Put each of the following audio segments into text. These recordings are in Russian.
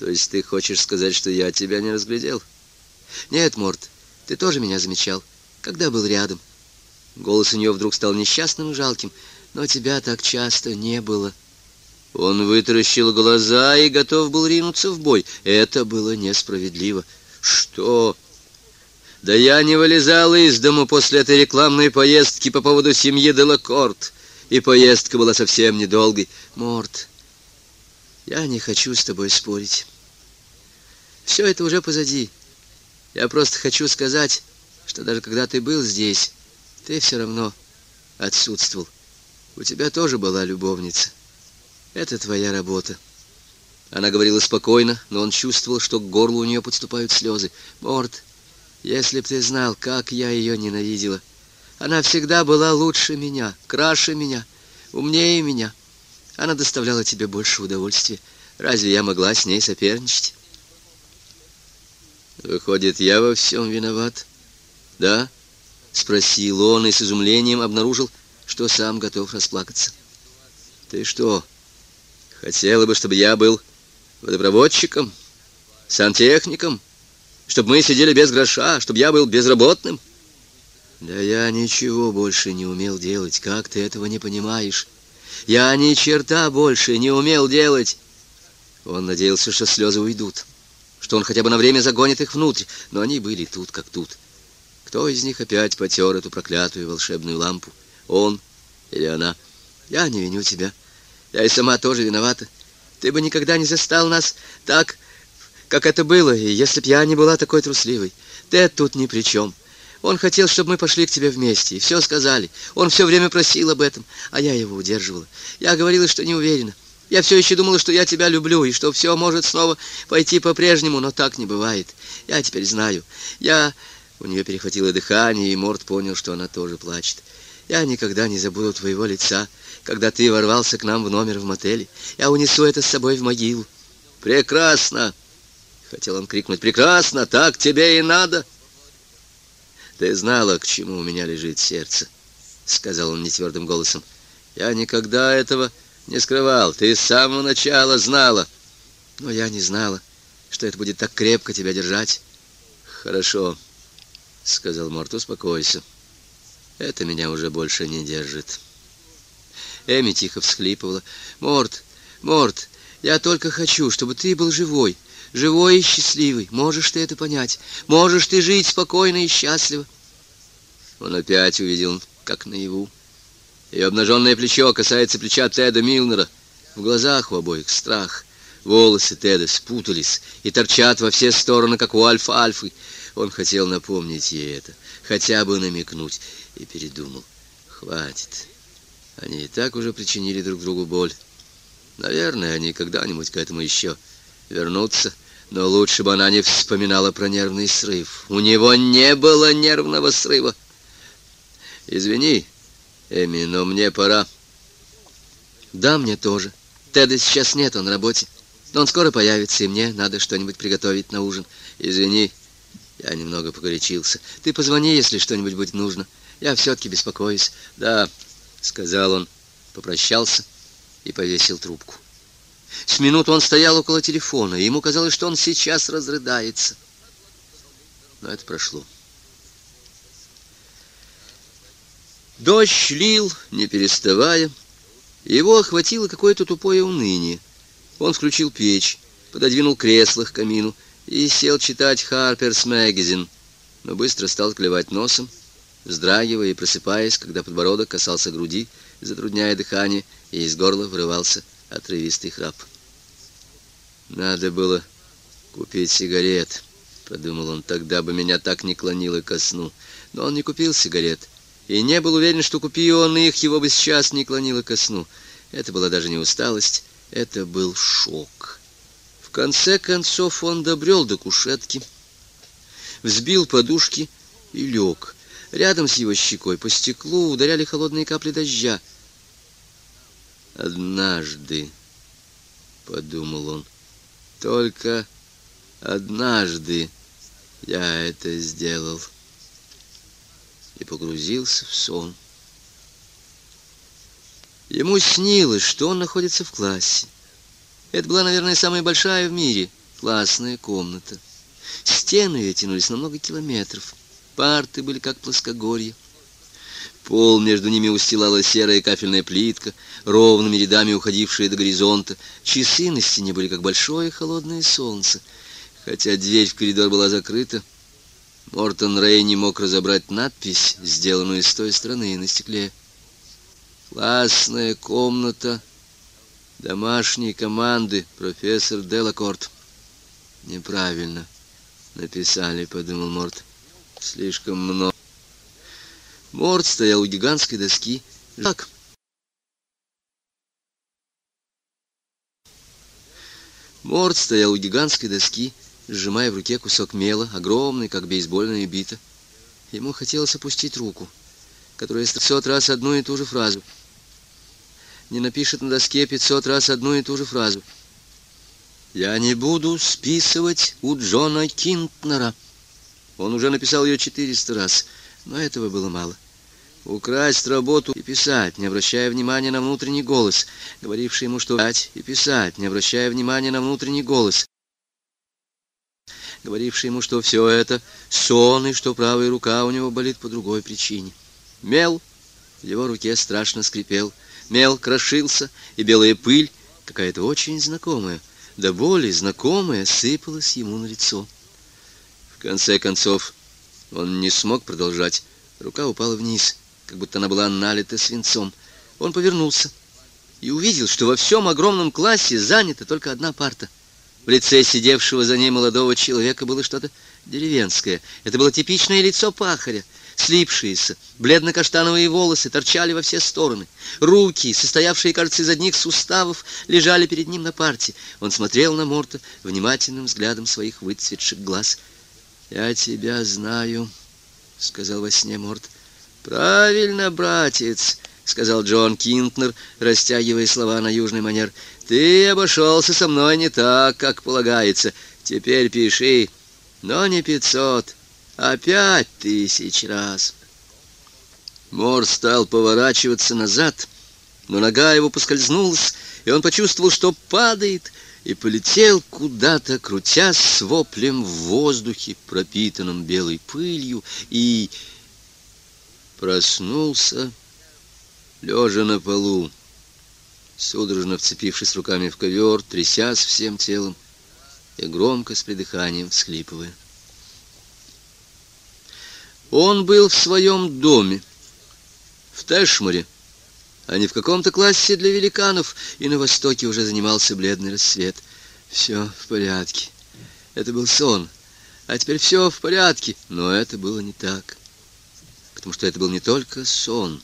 То есть ты хочешь сказать, что я тебя не разглядел? Нет, Морт, ты тоже меня замечал, когда был рядом. Голос у нее вдруг стал несчастным и жалким, но тебя так часто не было. Он вытаращил глаза и готов был ринуться в бой. Это было несправедливо. Что? Да я не вылезал из дому после этой рекламной поездки по поводу семьи Делакорт. И поездка была совсем недолгой. Морт, я не хочу с тобой спорить. Все это уже позади. Я просто хочу сказать, что даже когда ты был здесь, ты все равно отсутствовал. У тебя тоже была любовница. Это твоя работа. Она говорила спокойно, но он чувствовал, что к горлу у нее подступают слезы. Морт, если б ты знал, как я ее ненавидела. Она всегда была лучше меня, краше меня, умнее меня. Она доставляла тебе больше удовольствия. Разве я могла с ней соперничать? Выходит, я во всем виноват? Да? Спросил он и с изумлением обнаружил, что сам готов расплакаться. Ты что, хотела бы, чтобы я был водопроводчиком, сантехником, чтобы мы сидели без гроша, чтобы я был безработным? Да я ничего больше не умел делать, как ты этого не понимаешь? Я ни черта больше не умел делать. Он надеялся, что слезы уйдут, что он хотя бы на время загонит их внутрь, но они были тут как тут. Кто из них опять потер эту проклятую волшебную лампу? Он или она? Я не виню тебя. Я и сама тоже виновата. Ты бы никогда не застал нас так, как это было, и если б я не была такой трусливой. Ты тут ни при чем. Он хотел, чтобы мы пошли к тебе вместе, и все сказали. Он все время просил об этом, а я его удерживала. Я говорила, что не уверена. Я все еще думала, что я тебя люблю, и что все может снова пойти по-прежнему, но так не бывает. Я теперь знаю. Я... У нее перехватило дыхание, и Морд понял, что она тоже плачет. Я никогда не забуду твоего лица, когда ты ворвался к нам в номер в мотеле. Я унесу это с собой в могилу. Прекрасно! Хотел он крикнуть. Прекрасно! Так тебе и надо! Ты знала, к чему у меня лежит сердце, сказал он нетвердым голосом. Я никогда этого не скрывал. Ты с самого начала знала. Но я не знала, что это будет так крепко тебя держать. Хорошо сказал Морт, успокойся. Это меня уже больше не держит. Эми тихо всхлипывала. Морт, Морт, я только хочу, чтобы ты был живой, живой и счастливый. Можешь ты это понять? Можешь ты жить спокойно и счастливо? Он опять увидел, как наяву. Ее обнаженное плечо касается плеча Теда Милнера. В глазах у обоих страх. Волосы Теда спутались и торчат во все стороны, как у Альфа-Альфы. Он хотел напомнить ей это, хотя бы намекнуть, и передумал. Хватит. Они и так уже причинили друг другу боль. Наверное, они когда-нибудь к этому еще вернутся, но лучше бы она не вспоминала про нервный срыв. У него не было нервного срыва. Извини, Эми, но мне пора. Да, мне тоже. Теда сейчас нет, он на работе. Но он скоро появится, и мне надо что-нибудь приготовить на ужин. Извини, я немного погорячился. Ты позвони, если что-нибудь будет нужно. Я все-таки беспокоюсь. Да, сказал он, попрощался и повесил трубку. С минуту он стоял около телефона, и ему казалось, что он сейчас разрыдается. Но это прошло. Дождь лил, не переставая. Его охватило какое-то тупое уныние. Он включил печь, пододвинул кресло к камину и сел читать Harper's Magazine, но быстро стал клевать носом, вздрагивая и просыпаясь, когда подбородок касался груди, затрудняя дыхание, и из горла вырывался отрывистый храп. «Надо было купить сигарет», — подумал он, — «тогда бы меня так не клонило ко сну». Но он не купил сигарет, и не был уверен, что купи он их, его бы сейчас не клонило ко сну. Это была даже не усталость, это был шок. В конце концов он добрел до кушетки, взбил подушки и лег. Рядом с его щекой по стеклу ударяли холодные капли дождя. «Однажды», — подумал он, — «только однажды я это сделал» и погрузился в сон. Ему снилось, что он находится в классе. Это была, наверное, самая большая в мире Классная комната. Стены ее тянулись на много километров. Парты были как плоскогорье. Пол между ними устилала серая кафельная плитка, ровными рядами уходившая до горизонта. Часы на стене были как большое холодное солнце. Хотя дверь в коридор была закрыта, Мортон Рэй не мог разобрать надпись, сделанную с той стороны на стекле. «Классная комната домашней команды, профессор Делакорт». «Неправильно написали», — подумал Морт. «Слишком много». Морт стоял у гигантской доски. «Жак!» Морт стоял у гигантской доски, сжимая в руке кусок мела, огромный, как бейсбольная бита. Ему хотелось опустить руку, которая пятьсот раз одну и ту же фразу. Не напишет на доске пятьсот раз одну и ту же фразу. «Я не буду списывать у Джона Кинтнера». Он уже написал ее четыреста раз, но этого было мало. Украсть работу и писать, не обращая внимания на внутренний голос, говоривший ему, что писать и писать, не обращая внимания на внутренний голос, говоривший ему, что все это сон, и что правая рука у него болит по другой причине. Мел в его руке страшно скрипел, мел крошился, и белая пыль, какая-то очень знакомая, да более знакомая, сыпалась ему на лицо. В конце концов, он не смог продолжать. Рука упала вниз, как будто она была налита свинцом. Он повернулся и увидел, что во всем огромном классе занята только одна парта — в лице сидевшего за ней молодого человека было что-то деревенское. Это было типичное лицо пахаря. Слипшиеся, бледно-каштановые волосы торчали во все стороны. Руки, состоявшие, кажется, из одних суставов, лежали перед ним на парте. Он смотрел на Морта внимательным взглядом своих выцветших глаз. «Я тебя знаю», — сказал во сне Морт. «Правильно, братец», — сказал Джон Кинтнер, растягивая слова на южный манер. «Ты обошелся со мной не так, как полагается. Теперь пиши, но не пятьсот, а пять тысяч раз». Мор стал поворачиваться назад, но нога его поскользнулась, и он почувствовал, что падает, и полетел куда-то, крутясь с воплем в воздухе, пропитанном белой пылью, и проснулся лежа на полу, судорожно вцепившись руками в ковер, трясясь всем телом и громко с придыханием всхлипывая. Он был в своем доме, в Тэшморе, а не в каком-то классе для великанов, и на востоке уже занимался бледный рассвет. Все в порядке. Это был сон. А теперь все в порядке. Но это было не так. Потому что это был не только сон.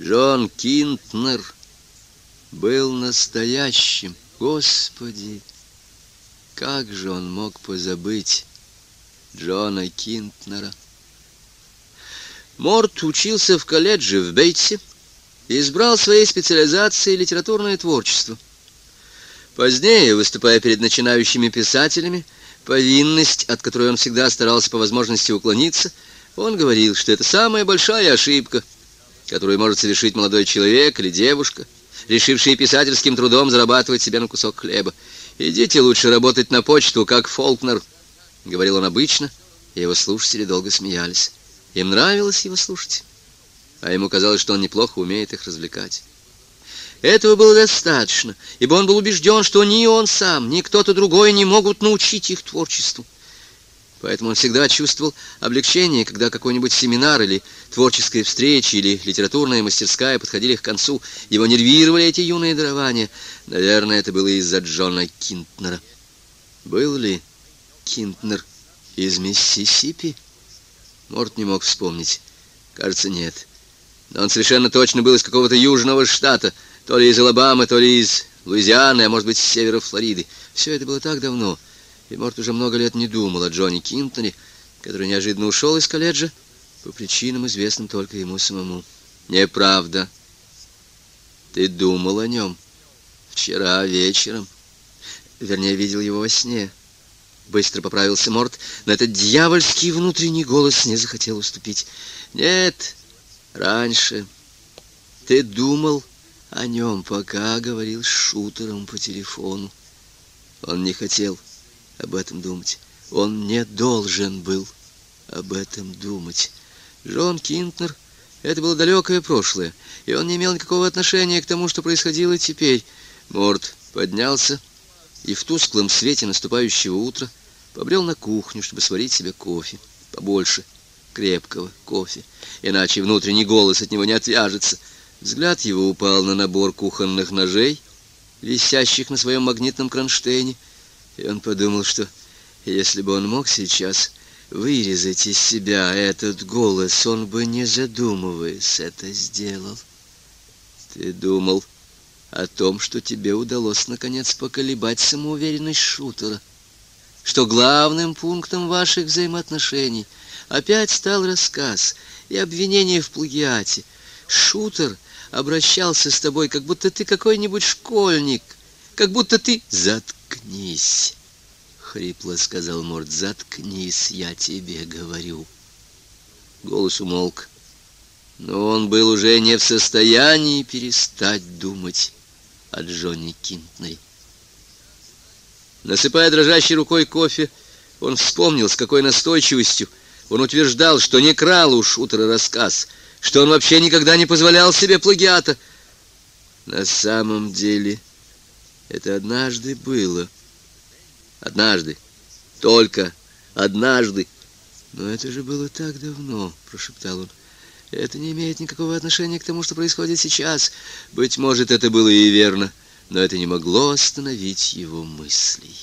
Джон Кинтнер был настоящим. Господи, как же он мог позабыть Джона Кинтнера? Морт учился в колледже в Бейтсе и избрал своей специализацией литературное творчество. Позднее, выступая перед начинающими писателями, повинность, от которой он всегда старался по возможности уклониться, он говорил, что это самая большая ошибка — которую может совершить молодой человек или девушка, решившие писательским трудом зарабатывать себе на кусок хлеба. «Идите лучше работать на почту, как Фолкнер», — говорил он обычно, и его слушатели долго смеялись. Им нравилось его слушать, а ему казалось, что он неплохо умеет их развлекать. Этого было достаточно, ибо он был убежден, что ни он сам, ни кто-то другой не могут научить их творчеству. Поэтому он всегда чувствовал облегчение, когда какой-нибудь семинар или творческая встреча или литературная мастерская подходили к концу. Его нервировали эти юные дарования. Наверное, это было из-за Джона Кинтнера. Был ли Кинтнер из Миссисипи? Морт не мог вспомнить. Кажется, нет. Но он совершенно точно был из какого-то южного штата, то ли из Алабамы, то ли из Луизианы, а может быть, с севера Флориды. Все это было так давно и Морт уже много лет не думал о Джонни Кинтоне, который неожиданно ушел из колледжа по причинам, известным только ему самому. Неправда. Ты думал о нем вчера вечером. Вернее, видел его во сне. Быстро поправился Морт, но этот дьявольский внутренний голос не захотел уступить. Нет, раньше. Ты думал о нем, пока говорил с шутером по телефону. Он не хотел об этом думать. Он не должен был об этом думать. Джон Кинтнер — это было далекое прошлое, и он не имел никакого отношения к тому, что происходило теперь. Морд поднялся и в тусклом свете наступающего утра побрел на кухню, чтобы сварить себе кофе, побольше, крепкого кофе, иначе внутренний голос от него не отвяжется. Взгляд его упал на набор кухонных ножей, висящих на своем магнитном кронштейне, и он подумал, что если бы он мог сейчас вырезать из себя этот голос, он бы, не задумываясь, это сделал. Ты думал о том, что тебе удалось наконец поколебать самоуверенность шутера, что главным пунктом ваших взаимоотношений опять стал рассказ и обвинение в плагиате. Шутер обращался с тобой, как будто ты какой-нибудь школьник, как будто ты... Заткнись, хрипло сказал Морд, заткнись, я тебе говорю. Голос умолк, но он был уже не в состоянии перестать думать о Джонни Кинтнере. Насыпая дрожащей рукой кофе, он вспомнил, с какой настойчивостью он утверждал, что не крал у шутера рассказ, что он вообще никогда не позволял себе плагиата. На самом деле, это однажды было. Однажды. Только однажды. Но это же было так давно, прошептал он. Это не имеет никакого отношения к тому, что происходит сейчас. Быть может, это было и верно, но это не могло остановить его мыслей.